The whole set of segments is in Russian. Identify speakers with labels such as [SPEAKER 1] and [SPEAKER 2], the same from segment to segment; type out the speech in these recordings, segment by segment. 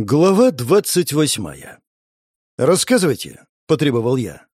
[SPEAKER 1] Глава двадцать восьмая. «Рассказывайте», — потребовал я.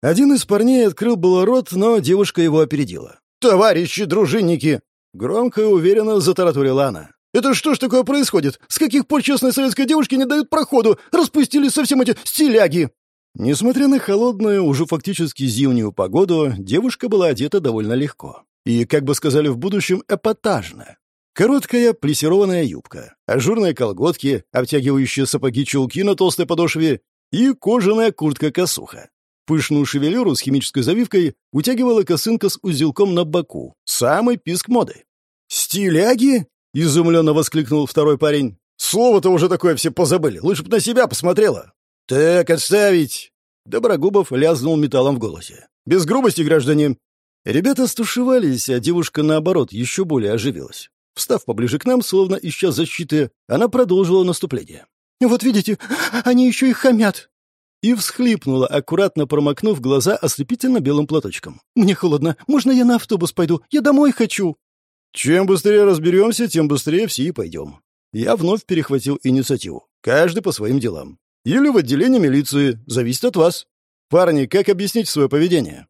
[SPEAKER 1] Один из парней открыл было рот, но девушка его опередила. «Товарищи дружинники!» — громко и уверенно затараторила она. «Это что ж такое происходит? С каких пор честной советской девушке не дают проходу? Распустились совсем эти стиляги!» Несмотря на холодную, уже фактически зимнюю погоду, девушка была одета довольно легко. И, как бы сказали в будущем, эпатажно. Короткая плессированная юбка, ажурные колготки, обтягивающие сапоги-чулки на толстой подошве и кожаная куртка-косуха. Пышную шевелюру с химической завивкой утягивала косынка с узелком на боку. Самый писк моды. «Стиляги?» — изумленно воскликнул второй парень. «Слово-то уже такое все позабыли. Лучше бы на себя посмотрела». «Так, отставить!» Доброгубов лязнул металлом в голосе. «Без грубости, граждане!» Ребята стушевались, а девушка, наоборот, еще более оживилась. Встав поближе к нам, словно ища защиты, она продолжила наступление. «Вот видите, они еще и хамят!» И всхлипнула, аккуратно промокнув глаза ослепительно белым платочком. «Мне холодно. Можно я на автобус пойду? Я домой хочу!» «Чем быстрее разберемся, тем быстрее все и пойдем». Я вновь перехватил инициативу. Каждый по своим делам. Или в отделении милиции. Зависит от вас. Парни, как объяснить свое поведение?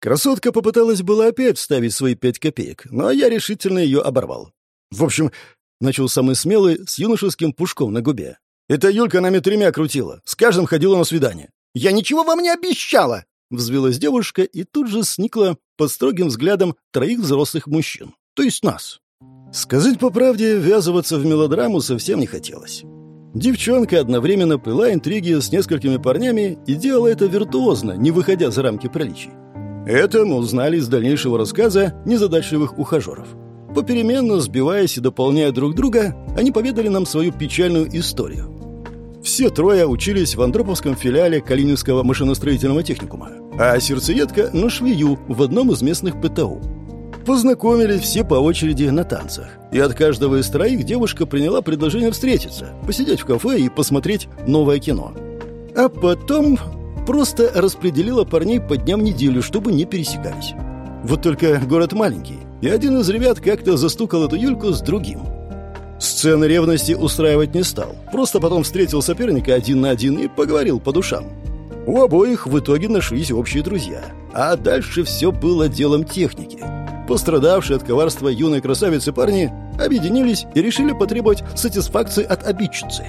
[SPEAKER 1] Красотка попыталась было опять вставить свои пять копеек, но я решительно ее оборвал. В общем, начал самый смелый с юношеским пушком на губе. «Это Юлька нами тремя крутила. С каждым ходила на свидание». «Я ничего вам не обещала!» Взвилась девушка и тут же сникла под строгим взглядом троих взрослых мужчин. То есть нас. Сказать по правде, ввязываться в мелодраму совсем не хотелось. Девчонка одновременно пыла интриги с несколькими парнями и делала это виртуозно, не выходя за рамки приличий. Это мы узнали из дальнейшего рассказа незадачливых ухажеров. Попеременно сбиваясь и дополняя друг друга, они поведали нам свою печальную историю. Все трое учились в Андроповском филиале Калининского машиностроительного техникума, а сердцеедка — на швею в одном из местных ПТУ. Познакомились все по очереди на танцах, и от каждого из троих девушка приняла предложение встретиться, посидеть в кафе и посмотреть новое кино. А потом просто распределила парней по дням недели, чтобы не пересекались. Вот только город маленький, и один из ребят как-то застукал эту Юльку с другим. Сцены ревности устраивать не стал. Просто потом встретил соперника один на один и поговорил по душам. У обоих в итоге нашлись общие друзья. А дальше все было делом техники. Пострадавшие от коварства юной красавицы парни объединились и решили потребовать сатисфакции от обидчицы.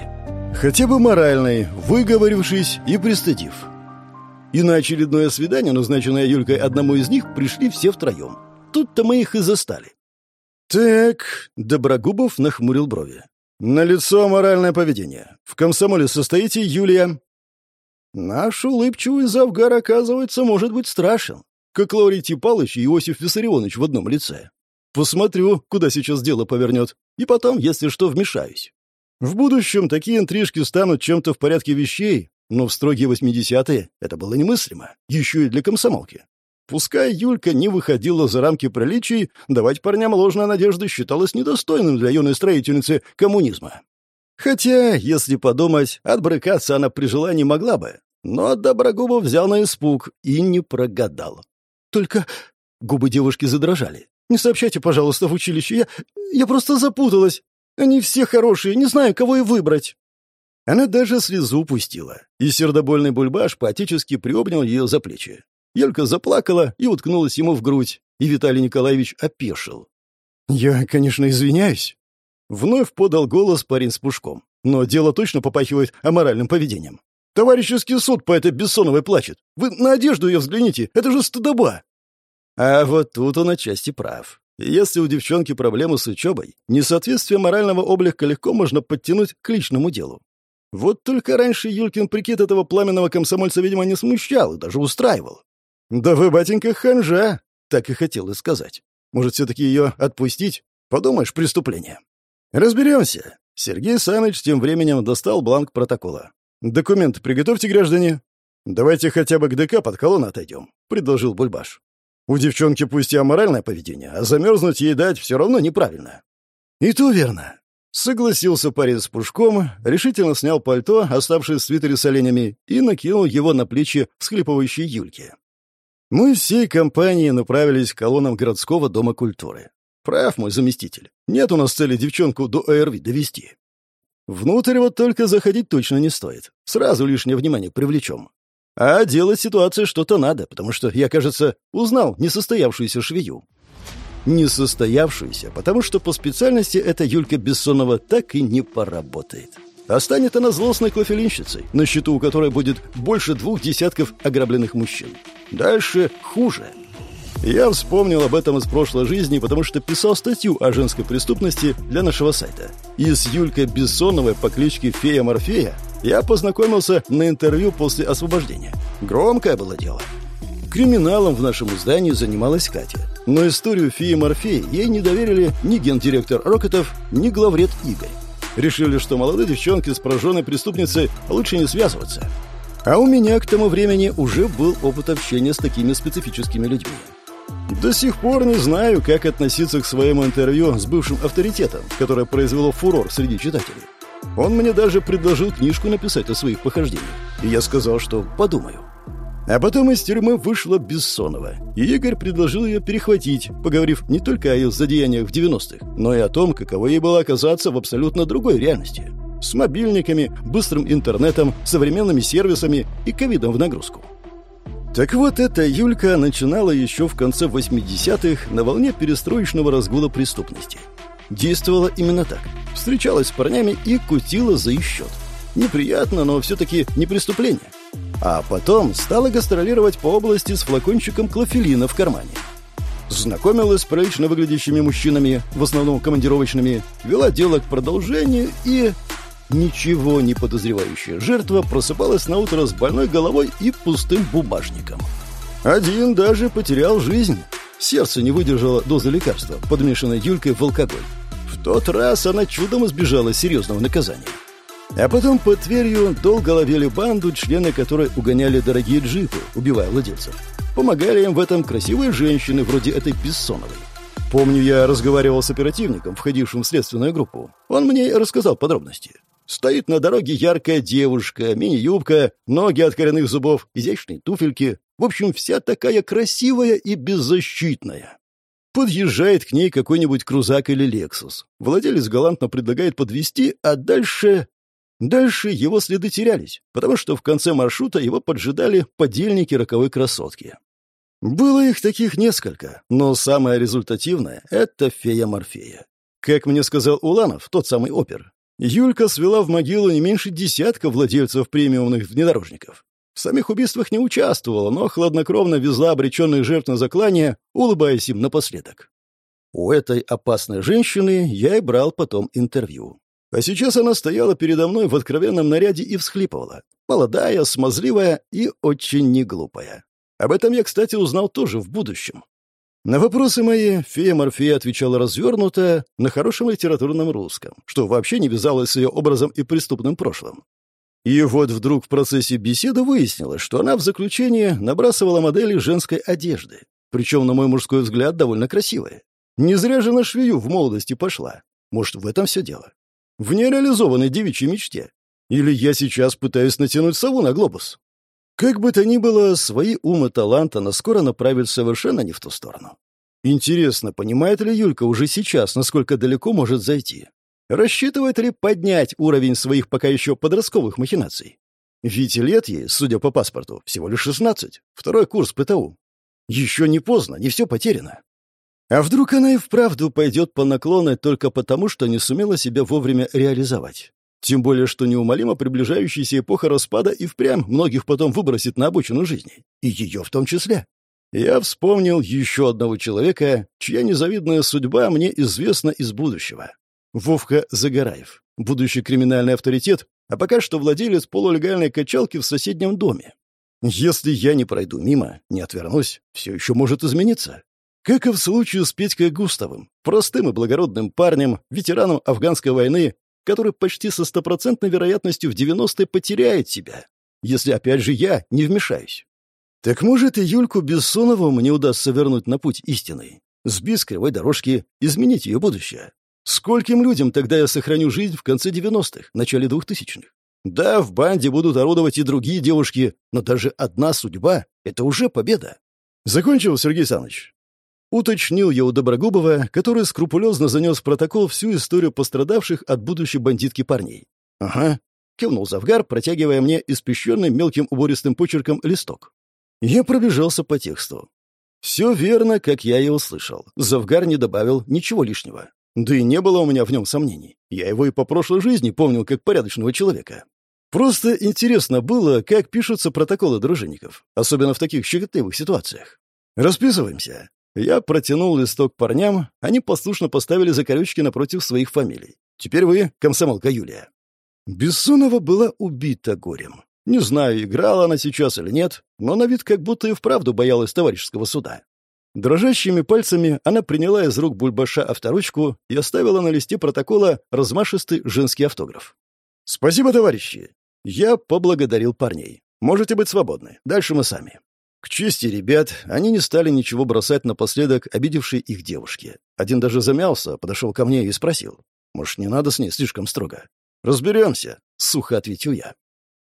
[SPEAKER 1] Хотя бы моральной, выговорившись и пристыдив. И на очередное свидание, назначенное Юлькой одному из них, пришли все втроем. Тут-то мы их и застали. «Так», — Доброгубов нахмурил брови. «На лицо моральное поведение. В комсомоле состоите, Юлия?» «Наш улыбчивый завгар, оказывается, может быть страшен, как Лаврентий Палыч и Иосиф Виссарионович в одном лице. Посмотрю, куда сейчас дело повернет, и потом, если что, вмешаюсь. В будущем такие интрижки станут чем-то в порядке вещей, но в строгие восьмидесятые это было немыслимо, еще и для комсомолки. Пускай Юлька не выходила за рамки приличий, давать парням ложную надежду считалось недостойным для юной строительницы коммунизма. Хотя, если подумать, отбрыкаться она при желании могла бы. Но Доброгубов взял на испуг и не прогадал. Только губы девушки задрожали. «Не сообщайте, пожалуйста, в училище. Я, я просто запуталась. Они все хорошие, не знаю, кого и выбрать». Она даже слезу пустила, и сердобольный бульбаш поотечески приобнял ее за плечи. Елька заплакала и уткнулась ему в грудь, и Виталий Николаевич опешил. «Я, конечно, извиняюсь». Вновь подал голос парень с пушком. «Но дело точно попахивает аморальным поведением. Товарищеский суд по этой Бессоновой плачет. Вы на одежду ее взгляните, это же стыдоба!» А вот тут он отчасти прав. Если у девчонки проблемы с учебой, несоответствие морального облика легко можно подтянуть к личному делу. Вот только раньше Юлькин прикид этого пламенного комсомольца, видимо, не смущал и даже устраивал. «Да вы, батенька, ханжа!» — так и хотел и сказать. «Может, все-таки ее отпустить? Подумаешь, преступление». «Разберемся». Сергей Саныч тем временем достал бланк протокола. «Документы приготовьте, граждане». «Давайте хотя бы к ДК под колонну отойдем», — предложил Бульбаш. «У девчонки пусть и аморальное поведение, а замерзнуть ей дать все равно неправильно». «И то верно». Согласился парень с пушком, решительно снял пальто, оставшееся в свитере с оленями, и накинул его на плечи всхлипывающей Юльки. Мы всей компанией направились к колоннам городского дома культуры. Прав мой заместитель. Нет у нас цели девчонку до ОРВ довести. Внутрь вот только заходить точно не стоит. Сразу лишнее внимание привлечем. А делать ситуации что-то надо, потому что я, кажется, узнал несостоявшуюся швею. Несостоявшуюся, потому что по специальности эта Юлька Бессонова так и не поработает. А станет она злостной кофелинщицей, на счету у которой будет больше двух десятков ограбленных мужчин. Дальше хуже. Я вспомнил об этом из прошлой жизни, потому что писал статью о женской преступности для нашего сайта. И с Юлькой Бессоновой по кличке Фея Морфея я познакомился на интервью после освобождения. Громкое было дело. Криминалом в нашем издании занималась Катя. Но историю Феи Морфея ей не доверили ни гендиректор Рокетов, ни главред Игорь. Решили, что молодые девчонки с пораженной преступницей лучше не связываться. А у меня к тому времени уже был опыт общения с такими специфическими людьми. До сих пор не знаю, как относиться к своему интервью с бывшим авторитетом, которое произвело фурор среди читателей. Он мне даже предложил книжку написать о своих похождениях, и я сказал, что подумаю. А потом из тюрьмы вышла Бессонова, и Игорь предложил ее перехватить, поговорив не только о ее задеяниях в 90-х, но и о том, каково ей было оказаться в абсолютно другой реальности. С мобильниками, быстрым интернетом, современными сервисами и ковидом в нагрузку. Так вот, эта Юлька начинала еще в конце 80-х на волне перестроечного разгула преступности. Действовала именно так. Встречалась с парнями и кутила за их счет. Неприятно, но все-таки не преступление. А потом стала гастролировать по области с флакончиком клофелина в кармане. Знакомилась с прилично выглядящими мужчинами, в основном командировочными, вела дело к продолжению и Ничего не подозревающая жертва просыпалась на утро с больной головой и пустым бумажником. Один даже потерял жизнь. Сердце не выдержало дозы лекарства, подмешанной Юлькой в алкоголь. В тот раз она чудом избежала серьезного наказания. А потом по Тверью долго ловили банду, члены которой угоняли дорогие джипы, убивая владельцев. Помогали им в этом красивые женщины, вроде этой Бессоновой. Помню, я разговаривал с оперативником, входившим в следственную группу. Он мне рассказал подробности. Стоит на дороге яркая девушка, мини-юбка, ноги от коренных зубов, изящные туфельки. В общем, вся такая красивая и беззащитная. Подъезжает к ней какой-нибудь крузак или лексус. Владелец галантно предлагает подвести, а дальше... Дальше его следы терялись, потому что в конце маршрута его поджидали подельники роковой красотки. Было их таких несколько, но самое результативное — это фея Морфея. Как мне сказал Уланов, тот самый опер, Юлька свела в могилу не меньше десятка владельцев премиумных внедорожников. В самих убийствах не участвовала, но хладнокровно везла обреченных жертв на заклание, улыбаясь им напоследок. У этой опасной женщины я и брал потом интервью. А сейчас она стояла передо мной в откровенном наряде и всхлипывала. Молодая, смазливая и очень неглупая. Об этом я, кстати, узнал тоже в будущем. На вопросы мои фея Морфея отвечала развернуто на хорошем литературном русском, что вообще не вязалось с ее образом и преступным прошлым. И вот вдруг в процессе беседы выяснилось, что она в заключение набрасывала модели женской одежды, причем, на мой мужской взгляд, довольно красивые. Не зря же на швею в молодости пошла. Может, в этом все дело? В нереализованной девичьей мечте. Или я сейчас пытаюсь натянуть сову на глобус? Как бы то ни было, свои ум и талант она скоро направит совершенно не в ту сторону. Интересно, понимает ли Юлька уже сейчас, насколько далеко может зайти? Рассчитывает ли поднять уровень своих пока еще подростковых махинаций? Ведь лет ей, судя по паспорту, всего лишь 16. Второй курс ПТУ. Еще не поздно, не все потеряно. А вдруг она и вправду пойдет по наклону только потому, что не сумела себя вовремя реализовать? Тем более, что неумолимо приближающаяся эпоха распада и впрямь многих потом выбросит на обочину жизни. И ее в том числе. Я вспомнил еще одного человека, чья незавидная судьба мне известна из будущего. Вовка Загораев, будущий криминальный авторитет, а пока что владелец полулегальной качалки в соседнем доме. Если я не пройду мимо, не отвернусь, все еще может измениться. Как и в случае с Петькой Густавым, простым и благородным парнем, ветераном афганской войны, который почти со стопроцентной вероятностью в 90-е потеряет себя, если, опять же, я не вмешаюсь. Так может, и Юльку Бессонову мне удастся вернуть на путь истинный, сбить с кривой дорожки, изменить ее будущее. Скольким людям тогда я сохраню жизнь в конце 90-х, начале 2000-х? Да, в банде будут орудовать и другие девушки, но даже одна судьба — это уже победа. Закончил, Сергей Александрович? Уточнил я у Доброгубова, который скрупулезно занес протокол всю историю пострадавших от будущей бандитки парней. «Ага», — кивнул Завгар, протягивая мне испещренный мелким убористым почерком листок. Я пробежался по тексту. Все верно, как я и услышал. Завгар не добавил ничего лишнего. Да и не было у меня в нем сомнений. Я его и по прошлой жизни помнил как порядочного человека. Просто интересно было, как пишутся протоколы дружинников, особенно в таких щекотливых ситуациях. «Расписываемся». Я протянул листок парням, они послушно поставили закорючки напротив своих фамилий. «Теперь вы, комсомолка Юлия». Бессонова была убита горем. Не знаю, играла она сейчас или нет, но на вид как будто и вправду боялась товарищеского суда. Дрожащими пальцами она приняла из рук Бульбаша авторучку и оставила на листе протокола размашистый женский автограф. «Спасибо, товарищи!» Я поблагодарил парней. «Можете быть свободны. Дальше мы сами». К чести ребят, они не стали ничего бросать напоследок обидевшей их девушке. Один даже замялся, подошел ко мне и спросил. «Может, не надо с ней слишком строго?» «Разберемся», — сухо ответил я.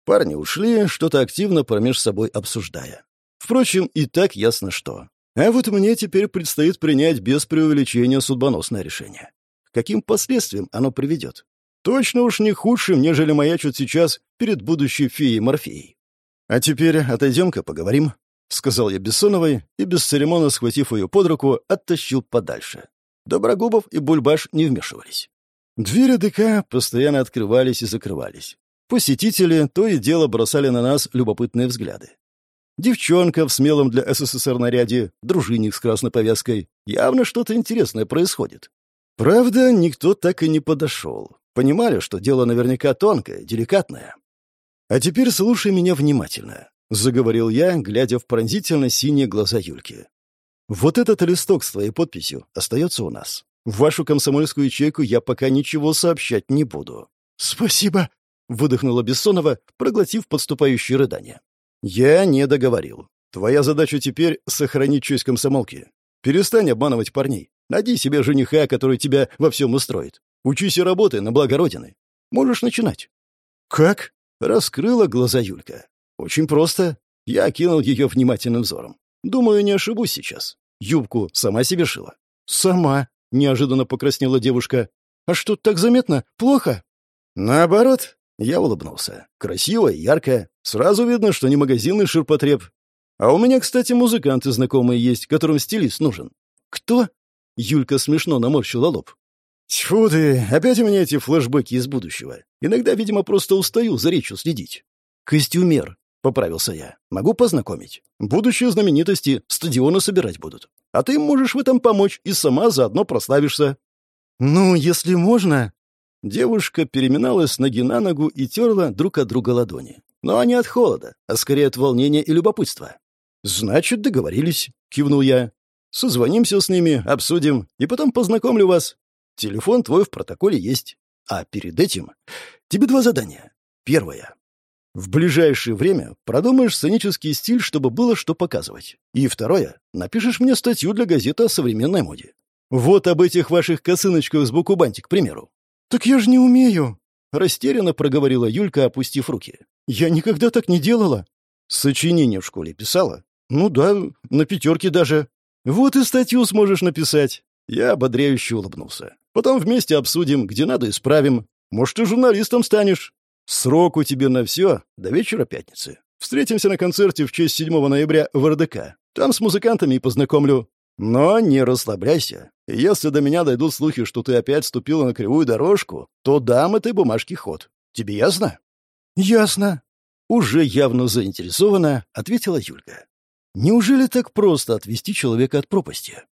[SPEAKER 1] Парни ушли, что-то активно промеж собой обсуждая. Впрочем, и так ясно что. А вот мне теперь предстоит принять без преувеличения судьбоносное решение. К каким последствиям оно приведет? Точно уж не худшим, нежели маячут сейчас перед будущей феей Морфеей. А теперь отойдем-ка поговорим, — сказал я Бессоновой и, без церемона схватив ее под руку, оттащил подальше. Доброгубов и Бульбаш не вмешивались. Двери ДК постоянно открывались и закрывались. Посетители то и дело бросали на нас любопытные взгляды. Девчонка в смелом для СССР наряде, дружинник с красной повязкой. Явно что-то интересное происходит. Правда, никто так и не подошел. Понимали, что дело наверняка тонкое, деликатное. «А теперь слушай меня внимательно», — заговорил я, глядя в пронзительно синие глаза Юльки. «Вот этот листок с твоей подписью остается у нас. В вашу комсомольскую ячейку я пока ничего сообщать не буду». «Спасибо», — выдохнула Бессонова, проглотив подступающие рыдания. «Я не договорил. Твоя задача теперь — сохранить честь комсомолки. Перестань обманывать парней. Найди себе жениха, который тебя во всем устроит. Учись и работай на благо Родины. Можешь начинать». «Как?» — раскрыла глаза Юлька. «Очень просто». Я окинул ее внимательным взором. «Думаю, не ошибусь сейчас. Юбку сама себе шила?» «Сама», — неожиданно покраснела девушка. «А что, так заметно? Плохо?» «Наоборот, я улыбнулся. Красиво и ярко. Сразу видно, что не магазинный ширпотреб. А у меня, кстати, музыканты знакомые есть, которым стилист нужен. Кто? Юлька смешно наморщила лоб. Тьфу ты, опять у меня эти флешбеки из будущего. Иногда, видимо, просто устаю за речью следить. Костюмер, поправился я. Могу познакомить. Будущие знаменитости стадионы собирать будут. А ты можешь в этом помочь и сама заодно прославишься. Ну, если можно, Девушка переминалась с ноги на ногу и терла друг от друга ладони. Но не от холода, а скорее от волнения и любопытства. «Значит, договорились», — кивнул я. «Созвонимся с ними, обсудим, и потом познакомлю вас. Телефон твой в протоколе есть. А перед этим тебе два задания. Первое. В ближайшее время продумаешь сценический стиль, чтобы было что показывать. И второе. Напишешь мне статью для газеты о современной моде. Вот об этих ваших косыночках с буку бантик, к примеру. «Так я же не умею!» — растерянно проговорила Юлька, опустив руки. «Я никогда так не делала!» «Сочинение в школе писала?» «Ну да, на пятерке даже». «Вот и статью сможешь написать!» Я ободряюще улыбнулся. «Потом вместе обсудим, где надо, исправим. Может, и журналистом станешь. Срок у тебя на все до вечера пятницы. Встретимся на концерте в честь 7 ноября в РДК. Там с музыкантами и познакомлю. Но не расслабляйся. Если до меня дойдут слухи, что ты опять ступила на кривую дорожку, то дам этой бумажке ход. Тебе ясно? Ясно. Уже явно заинтересованно ответила Юлька. Неужели так просто отвести человека от пропасти?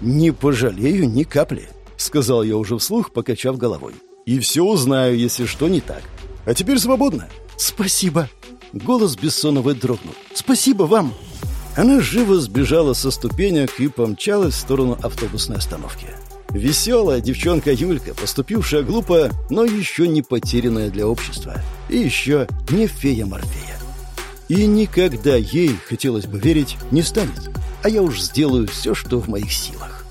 [SPEAKER 1] Не пожалею ни капли, сказал я уже вслух, покачав головой. И все узнаю, если что не так. А теперь свободно. Спасибо. Голос Бессоновой дрогнул. Спасибо вам. Она живо сбежала со ступенек и помчалась в сторону автобусной остановки. Веселая девчонка Юлька, поступившая глупо, но еще не потерянная для общества. И еще не фея Морфея. И никогда ей, хотелось бы верить, не станет. А я уж сделаю все, что в моих силах.